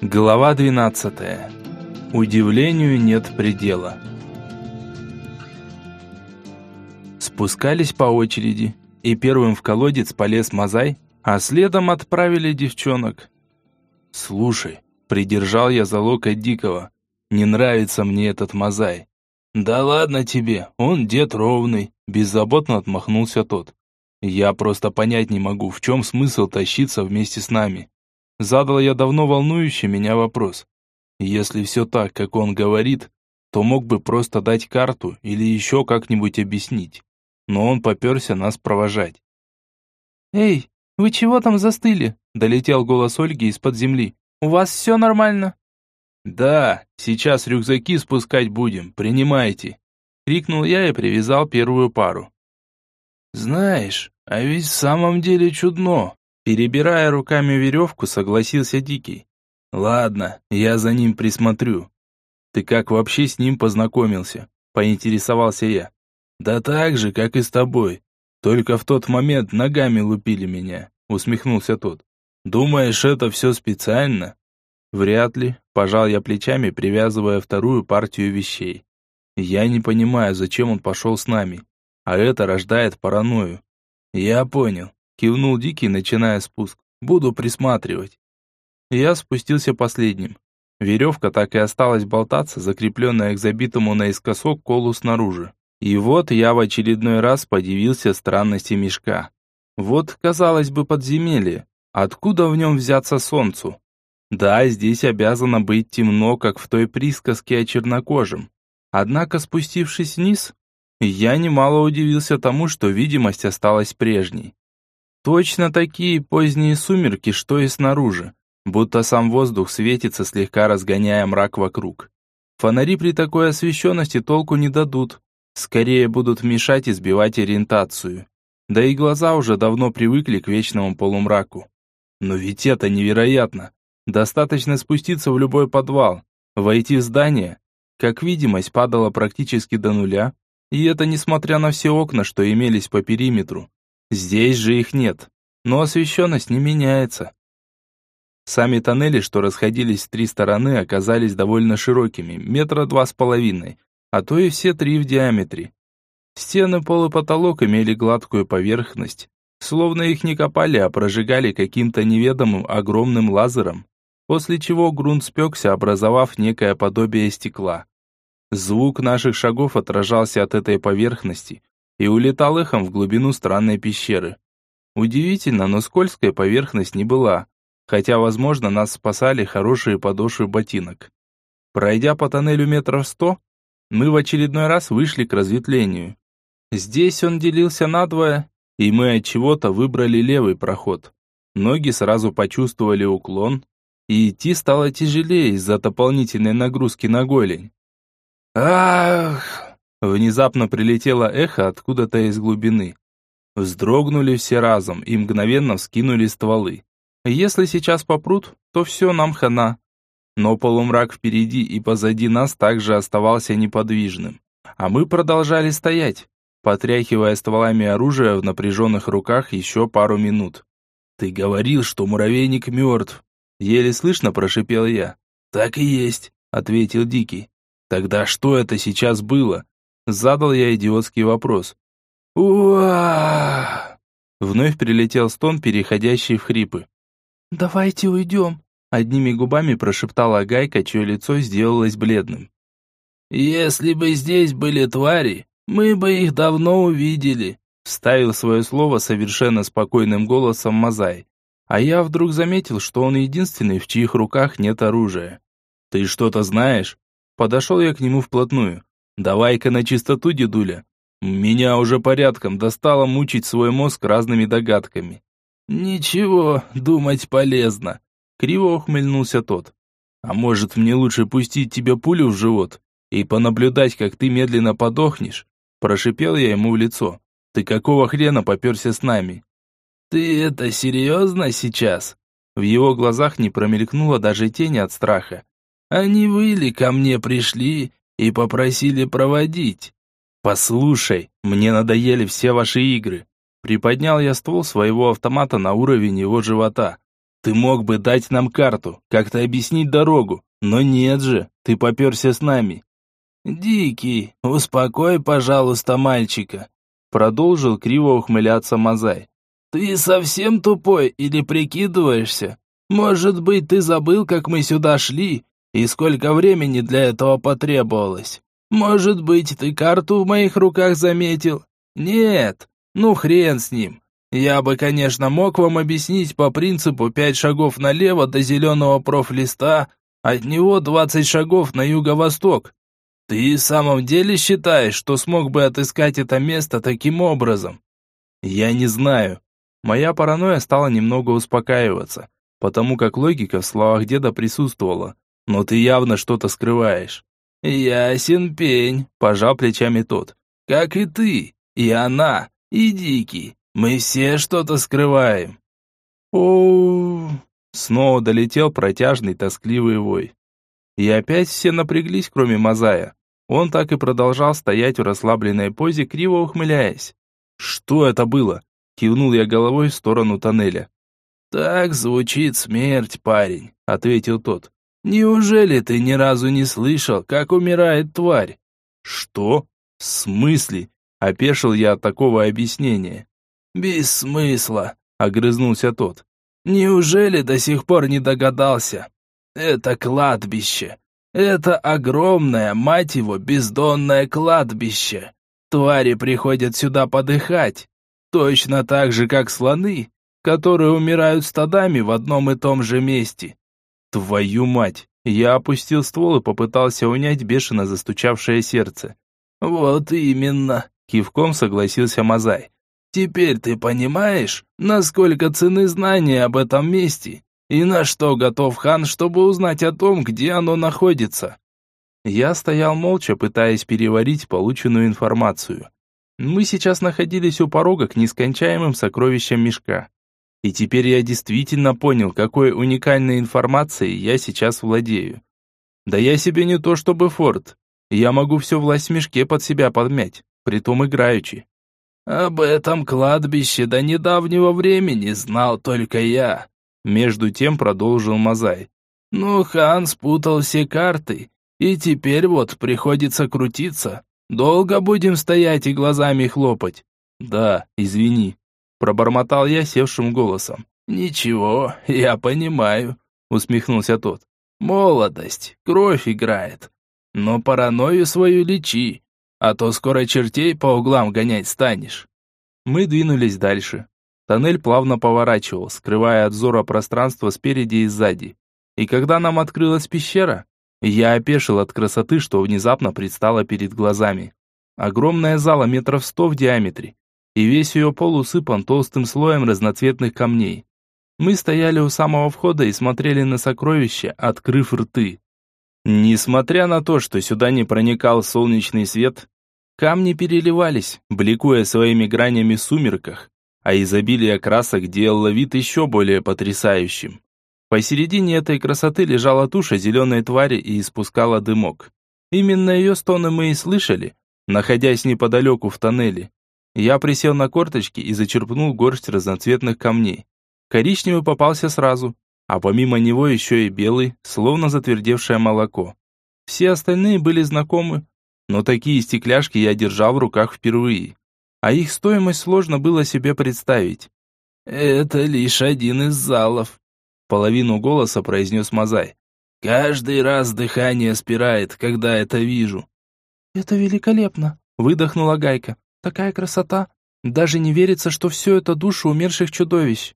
Глава 12. Удивлению нет предела. Спускались по очереди, и первым в колодец полез Мазай, а следом отправили девчонок. «Слушай», — придержал я за локоть Дикого, — «не нравится мне этот Мазай». «Да ладно тебе, он дед ровный», — беззаботно отмахнулся тот. «Я просто понять не могу, в чем смысл тащиться вместе с нами. Задал я давно волнующий меня вопрос. Если все так, как он говорит, то мог бы просто дать карту или еще как-нибудь объяснить. Но он поперся нас провожать. «Эй, вы чего там застыли?» – долетел голос Ольги из-под земли. «У вас все нормально?» «Да, сейчас рюкзаки спускать будем, принимайте!» – крикнул я и привязал первую пару. «Знаешь, а ведь в самом деле чудно!» Перебирая руками веревку, согласился Дикий. «Ладно, я за ним присмотрю. Ты как вообще с ним познакомился?» Поинтересовался я. «Да так же, как и с тобой. Только в тот момент ногами лупили меня», усмехнулся тот. «Думаешь, это все специально?» «Вряд ли», пожал я плечами, привязывая вторую партию вещей. «Я не понимаю, зачем он пошел с нами, а это рождает паранойю». «Я понял. Кивнул Дикий, начиная спуск. Буду присматривать. Я спустился последним. Веревка так и осталась болтаться, закрепленная к забитому наискосок колу снаружи. И вот я в очередной раз подивился странности мешка. Вот, казалось бы, подземелье. Откуда в нем взяться солнцу? Да, здесь обязано быть темно, как в той присказке о чернокожем. Однако, спустившись вниз, я немало удивился тому, что видимость осталась прежней. Точно такие поздние сумерки, что и снаружи, будто сам воздух светится, слегка разгоняя мрак вокруг. Фонари при такой освещенности толку не дадут, скорее будут мешать и сбивать ориентацию. Да и глаза уже давно привыкли к вечному полумраку. Но ведь это невероятно. Достаточно спуститься в любой подвал, войти в здание, как видимость падала практически до нуля, и это несмотря на все окна, что имелись по периметру. Здесь же их нет, но освещенность не меняется. Сами тоннели, что расходились в три стороны, оказались довольно широкими, метра два с половиной, а то и все три в диаметре. Стены, пол и потолок имели гладкую поверхность, словно их не копали, а прожигали каким-то неведомым огромным лазером, после чего грунт спекся, образовав некое подобие стекла. Звук наших шагов отражался от этой поверхности, и улетал эхом в глубину странной пещеры. Удивительно, но скользкая поверхность не была, хотя, возможно, нас спасали хорошие подошвы ботинок. Пройдя по тоннелю метров сто, мы в очередной раз вышли к разветвлению. Здесь он делился надвое, и мы от чего-то выбрали левый проход. Ноги сразу почувствовали уклон, и идти стало тяжелее из-за дополнительной нагрузки на голень. «Ах!» Внезапно прилетело эхо откуда-то из глубины. Вздрогнули все разом и мгновенно вскинули стволы. Если сейчас попрут, то все нам хана. Но полумрак впереди и позади нас также оставался неподвижным. А мы продолжали стоять, потряхивая стволами оружия в напряженных руках еще пару минут. «Ты говорил, что муравейник мертв!» Еле слышно прошипел я. «Так и есть», — ответил Дикий. «Тогда что это сейчас было? Задал я идиотский вопрос. уа Вновь прилетел стон, переходящий в хрипы. «Давайте уйдем», — одними губами прошептала Гайка, чье лицо сделалось бледным. «Если бы здесь были твари, мы бы их давно увидели», — вставил свое слово совершенно спокойным голосом Мазай. А я вдруг заметил, что он единственный, в чьих руках нет оружия. «Ты что-то знаешь?» Подошел я к нему вплотную. Давай-ка на чистоту, дедуля. Меня уже порядком достало мучить свой мозг разными догадками. Ничего, думать полезно. Криво ухмыльнулся тот. А может, мне лучше пустить тебе пулю в живот и понаблюдать, как ты медленно подохнешь? Прошипел я ему в лицо. Ты какого хрена поперся с нами? Ты это серьезно сейчас? В его глазах не промелькнуло даже тени от страха. Они выли ко мне пришли и попросили проводить. Послушай, мне надоели все ваши игры. Приподнял я ствол своего автомата на уровень его живота. Ты мог бы дать нам карту, как-то объяснить дорогу, но нет же, ты поперся с нами». «Дикий, успокой, пожалуйста, мальчика», продолжил криво ухмыляться Мазай. «Ты совсем тупой или прикидываешься? Может быть, ты забыл, как мы сюда шли, и сколько времени для этого потребовалось? Может быть, ты карту в моих руках заметил? Нет, ну хрен с ним. Я бы, конечно, мог вам объяснить по принципу пять шагов налево до зеленого профлиста, от него двадцать шагов на юго-восток. Ты в самом деле считаешь, что смог бы отыскать это место таким образом? Я не знаю. Моя паранойя стала немного успокаиваться, потому как логика в словах деда присутствовала. Но ты явно что-то скрываешь. Ясен пень, пожал плечами тот. Как и ты, и она, и Дикий. Мы все что-то скрываем. О, снова долетел протяжный тоскливый вой. И опять все напряглись, кроме Мазая. Он так и продолжал стоять в расслабленной позе, криво ухмыляясь. «Что это было?» – кивнул я головой в сторону тоннеля. «Так звучит смерть, парень», – ответил тот. «Неужели ты ни разу не слышал, как умирает тварь?» «Что? В смысле?» – опешил я от такого объяснения. «Без смысла», — огрызнулся тот. «Неужели до сих пор не догадался? Это кладбище. Это огромное, мать его, бездонное кладбище. Твари приходят сюда подыхать. Точно так же, как слоны, которые умирают стадами в одном и том же месте. Твою мать! Я опустил ствол и попытался унять бешено застучавшее сердце. Вот именно, кивком согласился Мазай. Теперь ты понимаешь, насколько цены знания об этом месте и на что готов хан, чтобы узнать о том, где оно находится. Я стоял молча, пытаясь переварить полученную информацию. Мы сейчас находились у порога к нескончаемым сокровищам мешка. И теперь я действительно понял, какой уникальной информацией я сейчас владею. Да я себе не то чтобы форт. Я могу всю власть в мешке под себя подмять, притом играючи. Об этом кладбище до недавнего времени знал только я. Между тем продолжил Мазай. Ну, хан спутал все карты, и теперь вот приходится крутиться. Долго будем стоять и глазами хлопать. Да, извини, пробормотал я севшим голосом. Ничего, я понимаю, усмехнулся тот. Молодость, кровь играет. Но паранойю свою лечи а то скоро чертей по углам гонять станешь. Мы двинулись дальше. Тоннель плавно поворачивал, скрывая от зора пространство спереди и сзади. И когда нам открылась пещера, я опешил от красоты, что внезапно предстало перед глазами. Огромная зала метров сто в диаметре, и весь ее пол усыпан толстым слоем разноцветных камней. Мы стояли у самого входа и смотрели на сокровища, открыв рты. Несмотря на то, что сюда не проникал солнечный свет, камни переливались, бликуя своими гранями в сумерках, а изобилие красок делало вид еще более потрясающим. Посередине этой красоты лежала туша зеленой твари и испускала дымок. Именно ее стоны мы и слышали, находясь неподалеку в тоннеле. Я присел на корточки и зачерпнул горсть разноцветных камней. Коричневый попался сразу, а помимо него еще и белый, словно затвердевшее молоко. Все остальные были знакомы, но такие стекляшки я держал в руках впервые, а их стоимость сложно было себе представить. «Это лишь один из залов», — половину голоса произнес Мазай. «Каждый раз дыхание спирает, когда это вижу». «Это великолепно», — выдохнула Гайка. «Такая красота! Даже не верится, что все это души умерших чудовищ».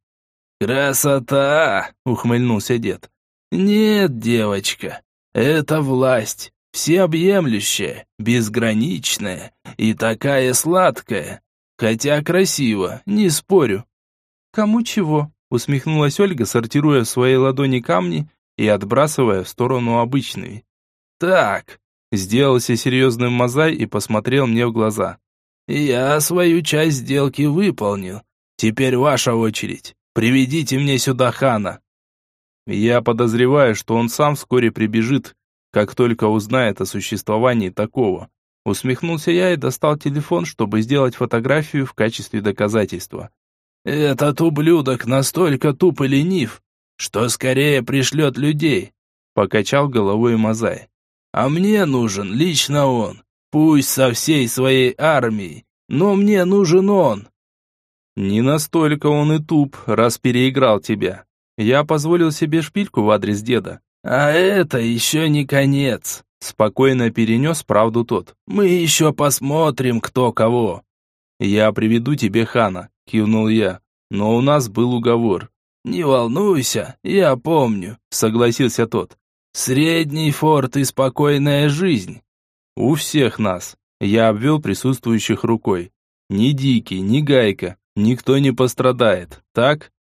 «Красота!» — ухмыльнулся дед. «Нет, девочка, это власть, всеобъемлющая, безграничная и такая сладкая, хотя красиво, не спорю». «Кому чего?» — усмехнулась Ольга, сортируя в своей ладони камни и отбрасывая в сторону обычные. «Так», — сделался серьезным Мазай и посмотрел мне в глаза. «Я свою часть сделки выполнил, теперь ваша очередь». Приведите мне сюда хана. Я подозреваю, что он сам вскоре прибежит, как только узнает о существовании такого. Усмехнулся я и достал телефон, чтобы сделать фотографию в качестве доказательства. Этот ублюдок настолько туп и ленив, что скорее пришлет людей», — покачал головой Мазай. «А мне нужен лично он, пусть со всей своей армией, но мне нужен он». «Не настолько он и туп, раз переиграл тебя. Я позволил себе шпильку в адрес деда». «А это еще не конец», — спокойно перенес правду тот. «Мы еще посмотрим, кто кого». «Я приведу тебе хана», — кивнул я. «Но у нас был уговор». «Не волнуйся, я помню», — согласился тот. «Средний форт и спокойная жизнь». «У всех нас», — я обвел присутствующих рукой. «Ни Дикий, ни Гайка, никто не пострадает, так?»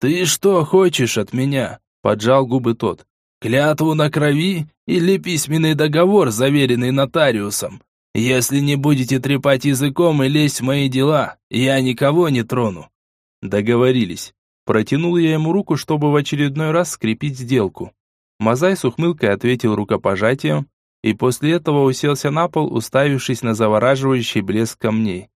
«Ты что хочешь от меня?» — поджал губы тот. «Клятву на крови или письменный договор, заверенный нотариусом? Если не будете трепать языком и лезть в мои дела, я никого не трону. Договорились. Протянул я ему руку, чтобы в очередной раз скрепить сделку. Мазай с ухмылкой ответил рукопожатием, и после этого уселся на пол, уставившись на завораживающий блеск камней.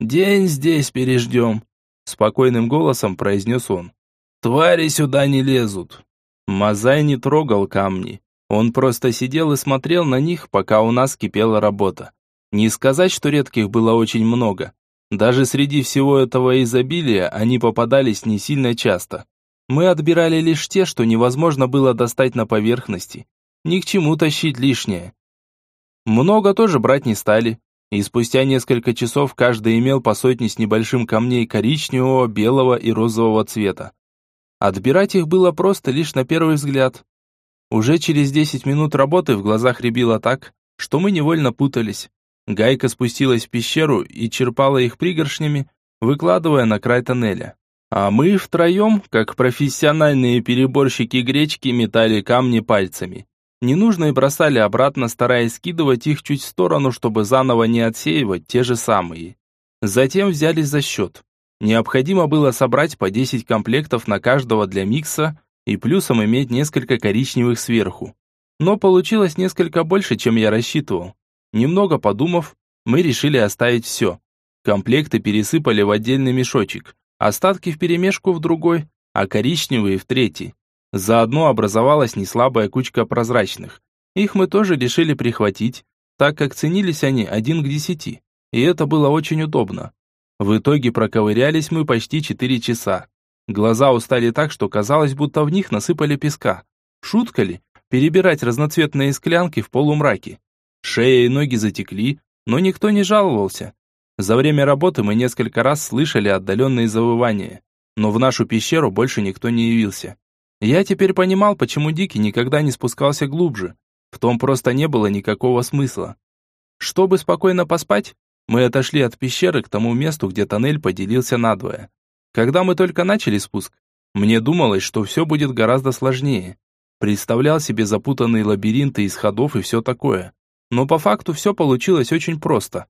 «День здесь переждем», — спокойным голосом произнес он. «Твари сюда не лезут». Мазай не трогал камни. Он просто сидел и смотрел на них, пока у нас кипела работа. Не сказать, что редких было очень много. Даже среди всего этого изобилия они попадались не сильно часто. Мы отбирали лишь те, что невозможно было достать на поверхности. Ни к чему тащить лишнее. Много тоже брать не стали. И спустя несколько часов каждый имел по сотне с небольшим камней коричневого, белого и розового цвета. Отбирать их было просто лишь на первый взгляд. Уже через 10 минут работы в глазах рябило так, что мы невольно путались. Гайка спустилась в пещеру и черпала их пригоршнями, выкладывая на край тоннеля. А мы втроем, как профессиональные переборщики гречки, метали камни пальцами. Ненужные бросали обратно, стараясь скидывать их чуть в сторону, чтобы заново не отсеивать те же самые. Затем взялись за счет. Необходимо было собрать по 10 комплектов на каждого для микса и плюсом иметь несколько коричневых сверху. Но получилось несколько больше, чем я рассчитывал. Немного подумав, мы решили оставить все. Комплекты пересыпали в отдельный мешочек, остатки вперемешку в другой, а коричневые в третий. Заодно образовалась неслабая кучка прозрачных. Их мы тоже решили прихватить, так как ценились они один к десяти, и это было очень удобно. В итоге проковырялись мы почти четыре часа. Глаза устали так, что казалось, будто в них насыпали песка. Шутка ли? Перебирать разноцветные склянки в полумраке. Шея и ноги затекли, но никто не жаловался. За время работы мы несколько раз слышали отдаленные завывания, но в нашу пещеру больше никто не явился. Я теперь понимал, почему Дикий никогда не спускался глубже. В том просто не было никакого смысла. Чтобы спокойно поспать, мы отошли от пещеры к тому месту, где тоннель поделился надвое. Когда мы только начали спуск, мне думалось, что все будет гораздо сложнее. Представлял себе запутанные лабиринты из ходов и все такое. Но по факту все получилось очень просто.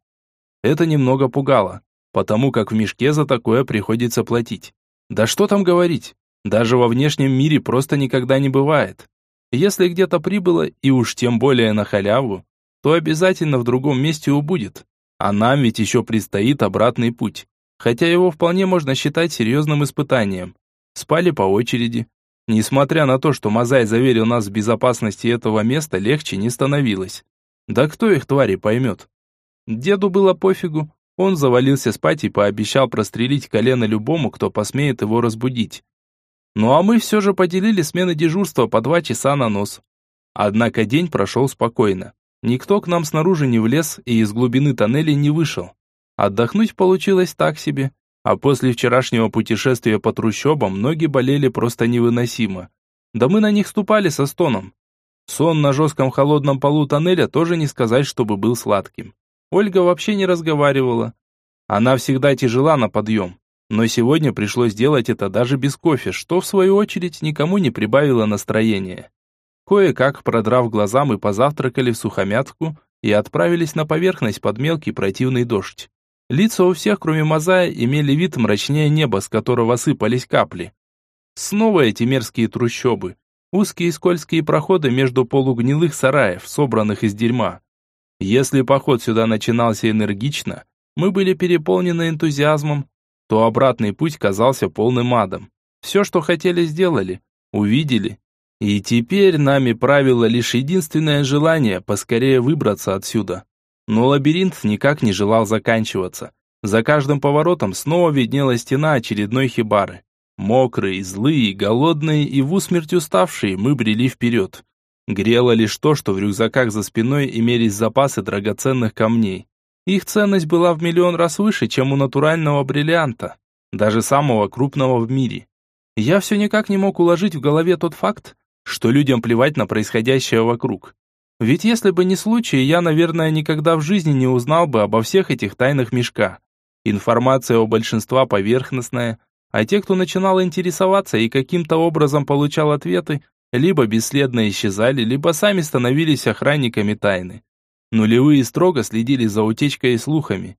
Это немного пугало, потому как в мешке за такое приходится платить. Да что там говорить, даже во внешнем мире просто никогда не бывает. Если где-то прибыло, и уж тем более на халяву, то обязательно в другом месте убудет. А нам ведь еще предстоит обратный путь. Хотя его вполне можно считать серьезным испытанием. Спали по очереди. Несмотря на то, что Мазай заверил нас в безопасности этого места, легче не становилось. Да кто их, твари, поймет? Деду было пофигу. Он завалился спать и пообещал прострелить колено любому, кто посмеет его разбудить. Ну а мы все же поделили смены дежурства по два часа на нос. Однако день прошел спокойно. Никто к нам снаружи не влез и из глубины тоннеля не вышел. Отдохнуть получилось так себе. А после вчерашнего путешествия по трущобам ноги болели просто невыносимо. Да мы на них ступали со стоном. Сон на жестком холодном полу тоннеля тоже не сказать, чтобы был сладким. Ольга вообще не разговаривала. Она всегда тяжела на подъем, но сегодня пришлось делать это даже без кофе, что в свою очередь никому не прибавило настроения. Кое-как, продрав глаза, мы позавтракали в сухомятку и отправились на поверхность под мелкий противный дождь. Лица у всех, кроме Мазая, имели вид мрачнее неба, с которого сыпались капли. Снова эти мерзкие трущобы, Узкие скользкие проходы между полугнилых сараев, собранных из дерьма. Если поход сюда начинался энергично, мы были переполнены энтузиазмом, то обратный путь казался полным адом. Все, что хотели, сделали. увидели. И теперь нами правило лишь единственное желание поскорее выбраться отсюда. Но лабиринт никак не желал заканчиваться. За каждым поворотом снова виднелась стена очередной хибары. Мокрые, злые, голодные и в усмерть уставшие мы брели вперед. Грело лишь то, что в рюкзаках за спиной имелись запасы драгоценных камней. Их ценность была в миллион раз выше, чем у натурального бриллианта, даже самого крупного в мире. Я все никак не мог уложить в голове тот факт, что людям плевать на происходящее вокруг. Ведь если бы не случай, я, наверное, никогда в жизни не узнал бы обо всех этих тайнах мешка. Информация у большинства поверхностная, а те, кто начинал интересоваться и каким-то образом получал ответы, либо бесследно исчезали, либо сами становились охранниками тайны. Нулевые строго следили за утечкой и слухами.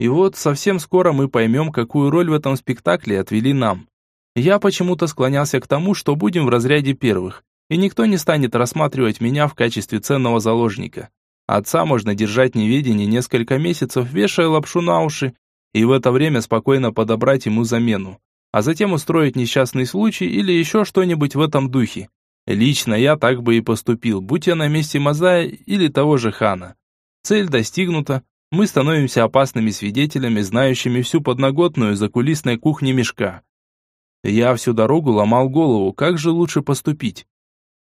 И вот совсем скоро мы поймем, какую роль в этом спектакле отвели нам. Я почему-то склонялся к тому, что будем в разряде первых, и никто не станет рассматривать меня в качестве ценного заложника. Отца можно держать неведение несколько месяцев, вешая лапшу на уши, и в это время спокойно подобрать ему замену, а затем устроить несчастный случай или еще что-нибудь в этом духе. Лично я так бы и поступил, будь я на месте Мазая или того же хана. Цель достигнута, мы становимся опасными свидетелями, знающими всю подноготную закулисной кухни мешка. Я всю дорогу ломал голову, как же лучше поступить.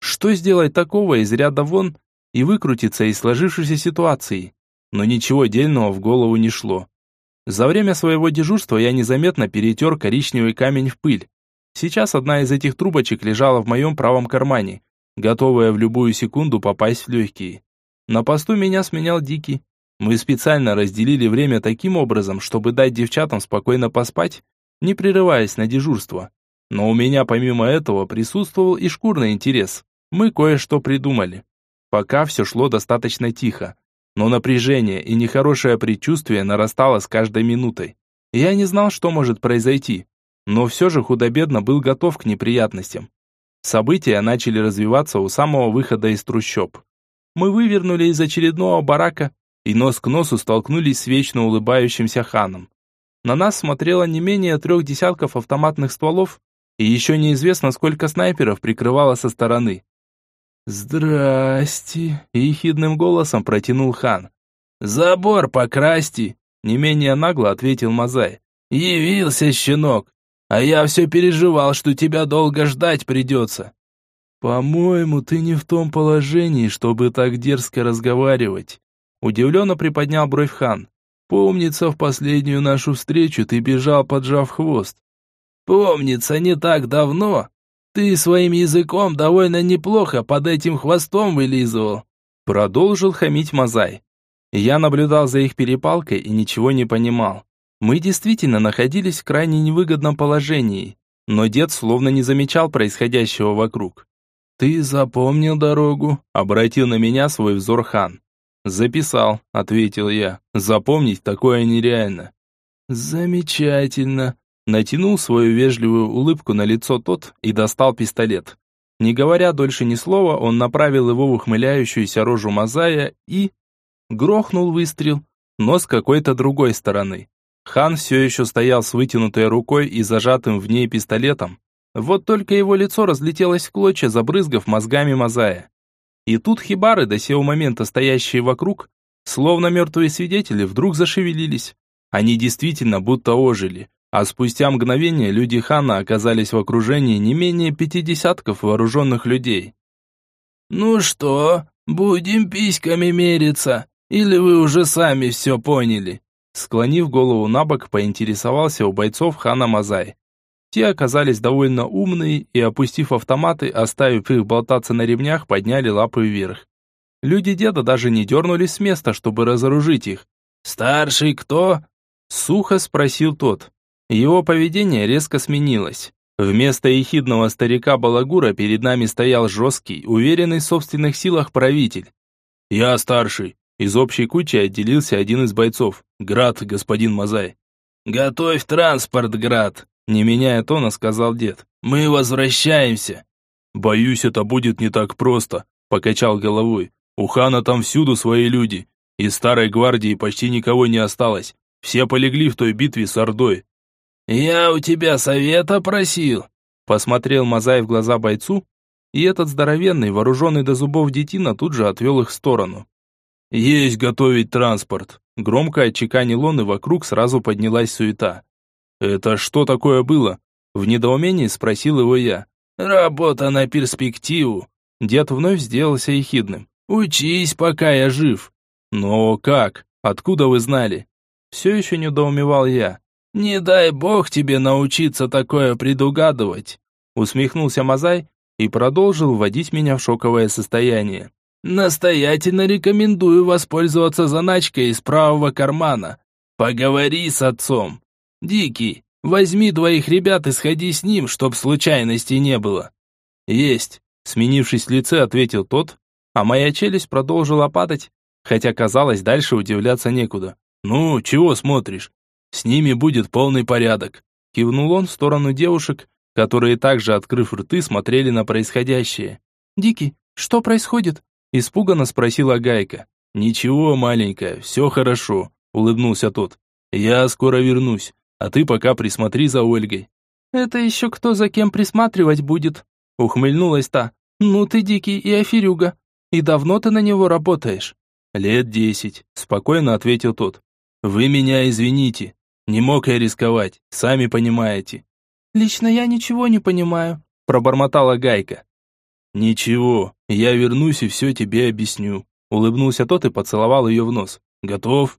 Что сделать такого из ряда вон и выкрутиться из сложившейся ситуации? Но ничего дельного в голову не шло. За время своего дежурства я незаметно перетер коричневый камень в пыль. Сейчас одна из этих трубочек лежала в моем правом кармане, готовая в любую секунду попасть в легкие. На посту меня сменял Дикий. Мы специально разделили время таким образом, чтобы дать девчатам спокойно поспать, не прерываясь на дежурство. Но у меня помимо этого присутствовал и шкурный интерес. Мы кое-что придумали. Пока все шло достаточно тихо, но напряжение и нехорошее предчувствие нарастало с каждой минутой. Я не знал, что может произойти, но все же худо-бедно был готов к неприятностям. События начали развиваться у самого выхода из трущоб. Мы вывернули из очередного барака и нос к носу столкнулись с вечно улыбающимся ханом. На нас смотрело не менее трех десятков автоматных стволов, и еще неизвестно, сколько снайперов прикрывало со стороны. «Здрасте!» – ехидным голосом протянул хан. «Забор покрасьте!» – не менее нагло ответил Мазай. «Явился щенок! А я все переживал, что тебя долго ждать придется. По-моему, ты не в том положении, чтобы так дерзко разговаривать. Удивленно приподнял бровь хан. Помнится, в последнюю нашу встречу ты бежал, поджав хвост. Помнится, не так давно. Ты своим языком довольно неплохо под этим хвостом вылизывал. Продолжил хамить Мазай. Я наблюдал за их перепалкой и ничего не понимал. Мы действительно находились в крайне невыгодном положении, но дед словно не замечал происходящего вокруг. «Ты запомнил дорогу?» – обратил на меня свой взор хан. «Записал», – ответил я. «Запомнить такое нереально». «Замечательно», – натянул свою вежливую улыбку на лицо тот и достал пистолет. Не говоря дольше ни слова, он направил его в ухмыляющуюся рожу Мазая и... Грохнул выстрел, но с какой-то другой стороны. Хан все еще стоял с вытянутой рукой и зажатым в ней пистолетом. Вот только его лицо разлетелось в клочья, забрызгав мозгами Мазая. И тут хибары, до сего момента стоящие вокруг, словно мертвые свидетели, вдруг зашевелились. Они действительно будто ожили, а спустя мгновение люди хана оказались в окружении не менее пяти десятков вооруженных людей. «Ну что, будем письками мериться? Или вы уже сами все поняли?» Склонив голову на бок, поинтересовался у бойцов хана Мазай. Те оказались довольно умные и, опустив автоматы, оставив их болтаться на ремнях, подняли лапы вверх. Люди деда даже не дернулись с места, чтобы разоружить их. «Старший кто?» Сухо спросил тот. Его поведение резко сменилось. Вместо ехидного старика Балагура перед нами стоял жесткий, уверенный в собственных силах правитель. «Я старший», из общей кучи отделился один из бойцов. «Град, господин Мазай». «Готовь транспорт, Град», — не меняя тона, сказал дед. «Мы возвращаемся». «Боюсь, это будет не так просто», — покачал головой. «У хана там всюду свои люди. Из старой гвардии почти никого не осталось. Все полегли в той битве с Ордой». «Я у тебя совета просил». Посмотрел Мазай в глаза бойцу, и этот здоровенный, вооруженный до зубов детина тут же отвел их в сторону. «Есть готовить транспорт!» Громко отчеканил он, и вокруг сразу поднялась суета. «Это что такое было?» В недоумении спросил его я. «Работа на перспективу!» Дед вновь сделался ехидным. «Учись, пока я жив!» «Но как? Откуда вы знали?» Все еще недоумевал я. «Не дай бог тебе научиться такое предугадывать!» Усмехнулся Мазай и продолжил вводить меня в шоковое состояние. «Настоятельно рекомендую воспользоваться заначкой из правого кармана. Поговори с отцом. Дикий, возьми двоих ребят и сходи с ним, чтоб случайностей не было». «Есть», — сменившись в лице, ответил тот, а моя челюсть продолжила падать, хотя казалось, дальше удивляться некуда. «Ну, чего смотришь? С ними будет полный порядок», — кивнул он в сторону девушек, которые также, открыв рты, смотрели на происходящее. «Дикий, что происходит?» – испуганно спросила Гайка. «Ничего, маленькая, все хорошо», – улыбнулся тот. «Я скоро вернусь, а ты пока присмотри за Ольгой». «Это еще кто за кем присматривать будет?» – ухмыльнулась та. «Ну ты дикий и аферюга. И давно ты на него работаешь?» «Лет десять», – спокойно ответил тот. «Вы меня извините. Не мог я рисковать, сами понимаете. «Лично я ничего не понимаю», – пробормотала Гайка. «Ничего, я вернусь и все тебе объясню», – улыбнулся тот и поцеловал ее в нос. «Готов?»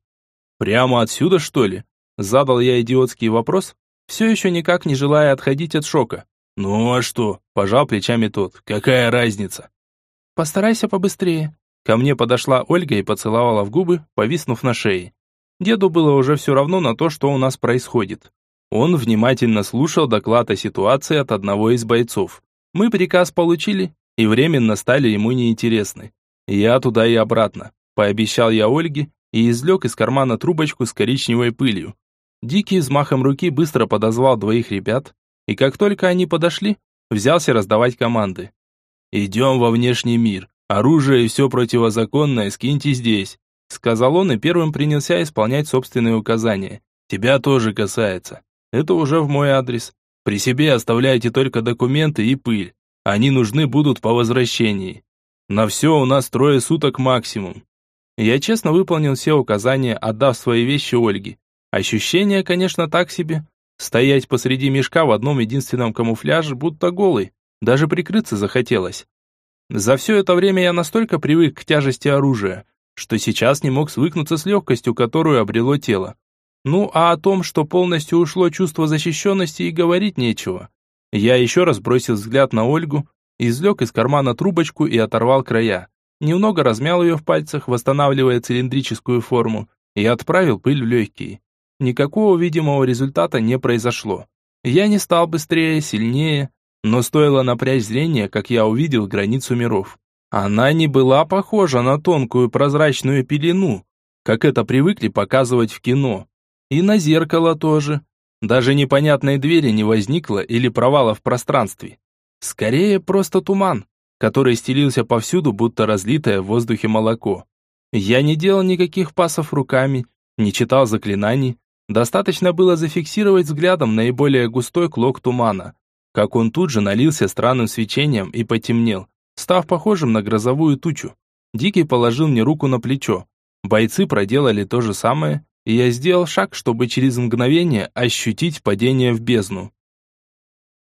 «Прямо отсюда, что ли?» – задал я идиотский вопрос, все еще никак не желая отходить от шока. «Ну а что?» – пожал плечами тот. «Какая разница?» «Постарайся побыстрее». Ко мне подошла Ольга и поцеловала в губы, повиснув на шее. Деду было уже все равно на то, что у нас происходит. Он внимательно слушал доклад о ситуации от одного из бойцов. Мы приказ получили, и временно стали ему неинтересны. Я туда и обратно, пообещал я Ольге и извлек из кармана трубочку с коричневой пылью. Дикий взмахом руки быстро подозвал двоих ребят, и как только они подошли, взялся раздавать команды. «Идем во внешний мир. Оружие и все противозаконное скиньте здесь», сказал он и первым принялся исполнять собственные указания. «Тебя тоже касается. Это уже в мой адрес. При себе оставляйте только документы и пыль. Они нужны будут по возвращении. На все у нас трое суток максимум. Я честно выполнил все указания, отдав свои вещи Ольге. Ощущение, конечно, так себе. Стоять посреди мешка в одном единственном камуфляже, будто голый. Даже прикрыться захотелось. За все это время я настолько привык к тяжести оружия, что сейчас не мог свыкнуться с легкостью, которую обрело тело. Ну, а о том, что полностью ушло чувство защищенности, и говорить нечего. Я еще раз бросил взгляд на Ольгу, извлек из кармана трубочку и оторвал края. Немного размял ее в пальцах, восстанавливая цилиндрическую форму, и отправил пыль в легкие. Никакого видимого результата не произошло. Я не стал быстрее, сильнее, но стоило напрячь зрение, как я увидел границу миров. Она не была похожа на тонкую прозрачную пелену, как это привыкли показывать в кино. И на зеркало тоже. Даже непонятной двери не возникло или провала в пространстве. Скорее, просто туман, который стелился повсюду, будто разлитое в воздухе молоко. Я не делал никаких пасов руками, не читал заклинаний. Достаточно было зафиксировать взглядом наиболее густой клок тумана, как он тут же налился странным свечением и потемнел, став похожим на грозовую тучу. Дикий положил мне руку на плечо. Бойцы проделали то же самое, и я сделал шаг, чтобы через мгновение ощутить падение в бездну.